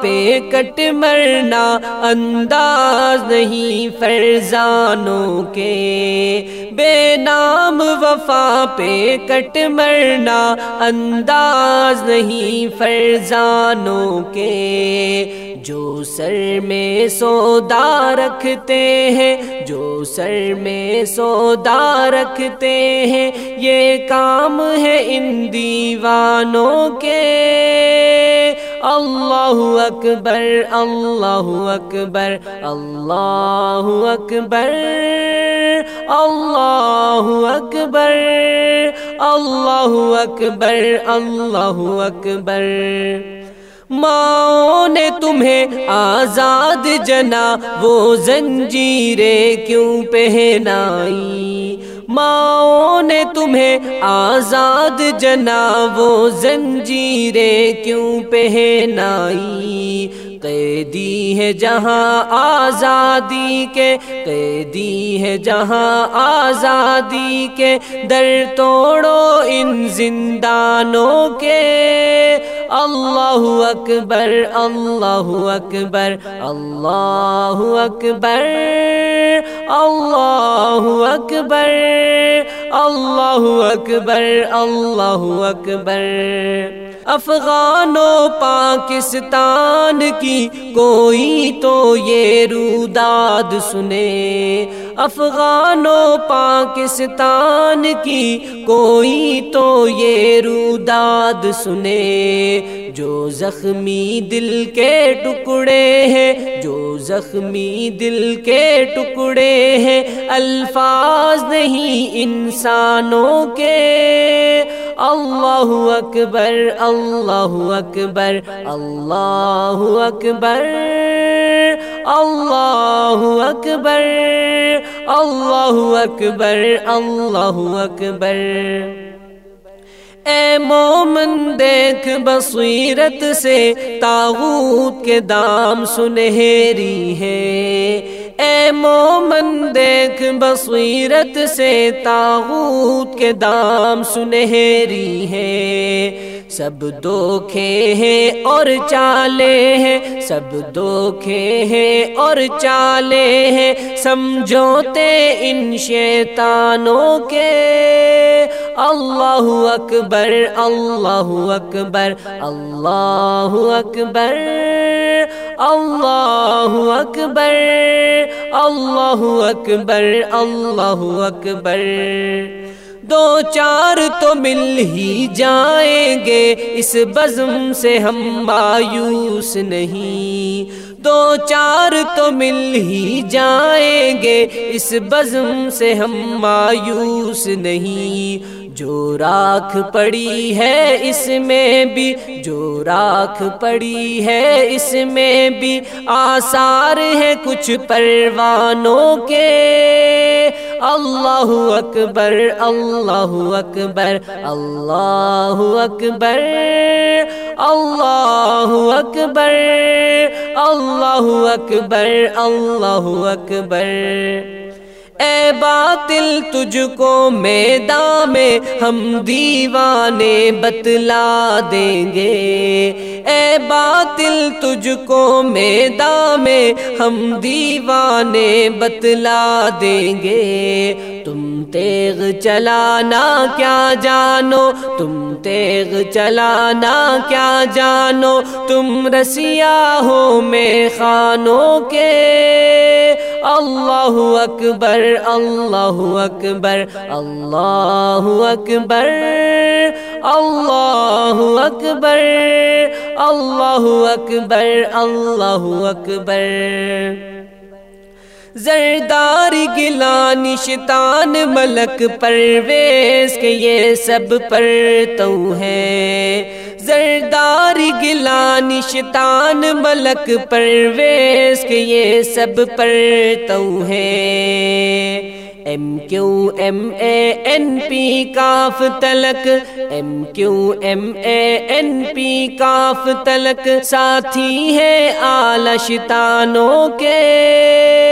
پہ کٹ مرنا انداز نہیں فرزانوں کے۔ بے نام وفا پہ کٹ مرنا انداز نہیں فرزانوں کے۔ جو سر میں سودا رکھتے ہیں، جو سر میں سودا رکھتے ہیں، یہ کام ہے ان دیوانوں کے۔ اللہ اکبر اللہ اکبر اللہ اکبر اللہ اکبر اللہ اکبر اللہ اکبر ماں نے تمہیں آزاد جنا، وہ زنجیریں کیوں پہنائی؟ ماں نے تمہیں آزاد جنا وہ زنجیریں کیوں پہنائی؟ قیدی ہے جہاں آزادی کے، قیدی ہے جہاں آزادی کے۔ در توڑو ان زندانوں کے۔ اللہ اکبر اللہ اکبر اللہ اکبر اللہ اکبر اللہ اکبر اللہ اکبر۔ افغان و پاکستان کی کوئی تو یہ روداد سنے۔ افغان و پاکستان کی کوئی تو یہ روداد سنے۔ جو زخمی دل کے ٹکڑے ہیں، جو زخمی دل کے ٹکڑے ہیں۔ الفاظ نہیں انسانوں کے۔ اللہ اکبر اللہ اکبر اللہ اکبر اللہ اکبر اللہ اکبر اللہ اکبر۔ اے مومن دیکھ بصیرت سے تاغوت کے دام سنہری ہے۔ اے مومن دیکھ بصیرت سے تاغوت کے دام سنہری ہے۔ سب دھوکھے ہیں اور چالے ہیں۔ سب دھوکھے ہیں اور چالے ہیں۔ سمجھوتے ان شیطانوں کے۔ اللہ اکبر اللہ اکبر اللہ اکبر اللہ اکبر اللہ اکبر اللہ اکبر دو چار تو مل ہی جائیں گے، اس بزم سے ہم مایوس نہیں۔ دو چار تو مل ہی جائیں گے، اس بزم سے ہم مایوس نہیں۔ جو راکھ پڑی ہے اس میں بھی، جو راکھ پڑی ہے اس میں بھی۔ آثار ہے کچھ پروانوں کے۔ اللہ اکبر اللہ اکبر اللہ اکبر اللہ اکبر اللہ اکبر اللہ اکبر۔ اے باطل، تجھ کو میدان میں ہم دیوانے بتلا دیں گے۔ اے باطل، تجھ کو میدان میں ہم دیوانے بتلا دیں گے۔ تم تیغ چلانا کیا جانو؟ تم تیغ چلانا کیا جانو؟ تم رسیا ہو میں خانوں کے اللہ اکبر اللہ اکبر اللہ اکبر اللہ اکبر اللہ اکبر اللہ اکبر زردار گلا نشتان ملک پرویز کے یہ سب پر تو ہے۔ زردار گلا نشتان ملک پرویز کے یہ سب پر تو ہے۔ M Q M A N P کاف تلک، M Q M A N P کاف تلک، ساتھی ہے آل شتانوں کے۔